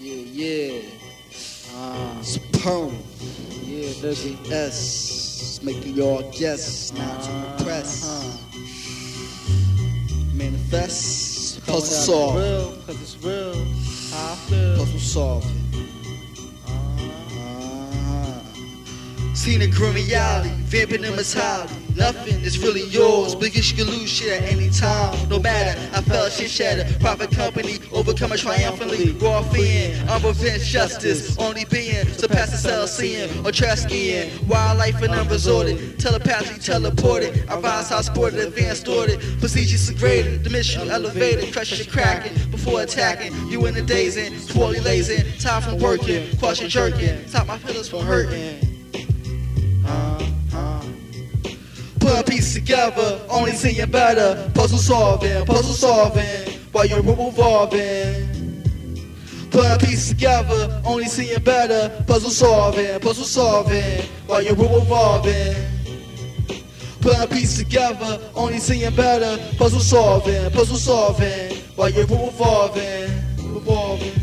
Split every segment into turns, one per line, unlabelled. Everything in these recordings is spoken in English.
Yeah, yeah.
Uh,
Superb.
yeah, nigga.
Yes. Making y'all guess. Now to the press. Manifest. Puzzle
It's real, cause it's real. How I feel.
Puzzle.
Uh,
Uh-huh.
Seen a grim reality, vamping in mentality. Nothing is really yours because you can lose shit at any time. No matter, I felt shit shatter. Profit company, overcoming triumphantly. Raw fiend, unrevenge justice. Only being surpassing cell seeing or trash skiing. Wildlife and unresorted. Telepathy teleported. I rise how sported, advanced ordered. Procedures degraded, dimensional elevated. Crushing, cracking before attacking. You in the dazing, poorly lazing. Time from working, caution jerking. Stop my feelings from hurting. Put pieces together, only seeing better. Puzzle solving, puzzle solving, while you're revolving. Put pieces together, only seeing better. Puzzle solving, puzzle solving, while you're revolving. Put pieces together, only seeing better. Puzzle solving, puzzle solving, while you're revolving, revolving.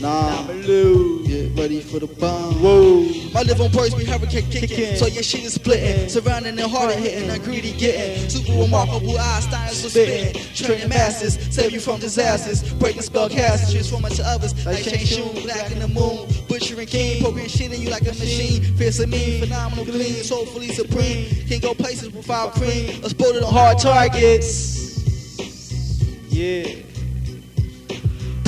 So now,
Blue.
get ready for the bomb.
Whoa.
My live on words, we hurricane kicking. So your shit is splitting. Surrounding and hard and hitting, and greedy getting. Super remarkable Einstein so spitting. Training masters, save you from disasters. Breaking spell casters, transforming to others. Like Shang Tsung, black in the moon. Butchering king, poking shit in you like a machine. Fierce and mean, phenomenal clean, soulfully supreme. Can go places without cream. Exploded on hard targets.
Yeah.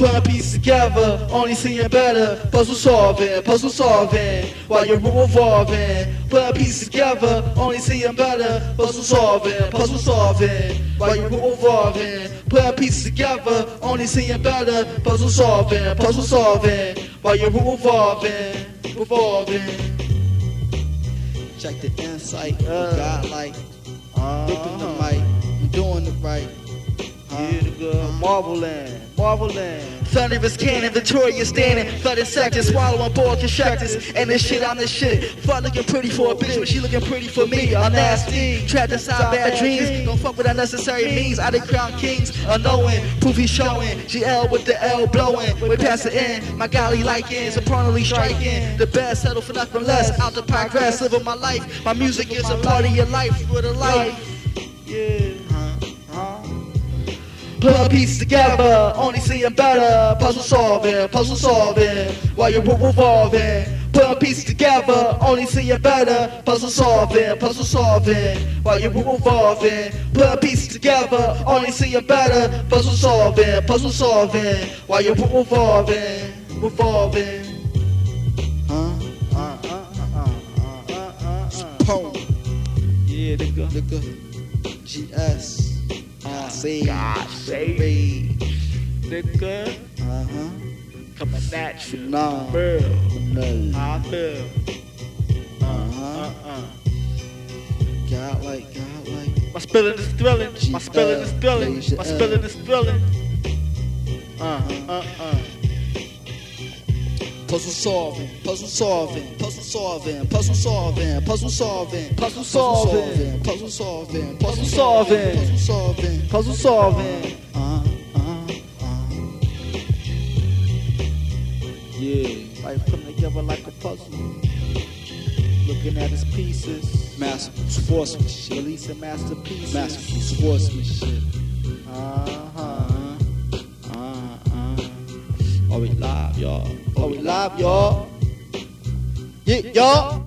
Putting pieces together, only seeing better. Puzzle solving, puzzle solving, while you're revolving. Putting pieces together, only seeing better. Puzzle solving, puzzle solving, while you're revolving. Putting pieces together, only seeing better. Puzzle solving, puzzle solving, while you're revolving, revolving.
Check the insight.
Uh.
God like. Ripping the mic.
Marvel Land. Marvel Land.
Thunderous cannon, victorious standing, flooding sectors, swallowing boa constrictors. And this shit, I'm the shit. Fuck looking pretty for a bitch, but she looking pretty for me. I'm nasty, trapped inside bad dreams. Don't fuck with unnecessary means. I did crown kings, unknowing, proof he's showing. GL with the L blowing, way past the end. My golly liking, sopranololy striking. The best, settle for nothing less. Out to progress, living my life. My music is a part of your life, for the life.
Yeah.
Put pieces together, only seeing better. Puzzle solving, puzzle solving, while you're revolving. Put pieces together, only seeing better. Puzzle solving, puzzle solving, while you're revolving. Put pieces together, only seeing better. Puzzle solving, puzzle solving, while you're revolving, revolving.
Huh?
Uh, uh, uh. Yeah, nigga.
Nigga. GS. Save.
God save.
Save.
Nigga.
Uh huh.
Coming at you. Real.
No.
I feel.
Uh
Uh,
huh.
uh.
God like. God like.
My spilling is thrilling. My spilling is thrilling. My spilling is thrilling. Uh, uh, uh.
Puzzle solving, puzzle solving, puzzle solving, puzzle solving, puzzle solving,
Puzzle solving.
puzzle solving,
Puzzle solving.
puzzle solving.
Puzzle solving.
Uh, uh, uh.
Yeah. Life coming together like a puzzle. Looking at its pieces.
Masterful sportsmanship,
Releasing masterpieces.
masterful sportsmanship. Uh, uh. Are we live, y'all? Are we love y'all? Yeah, y'all.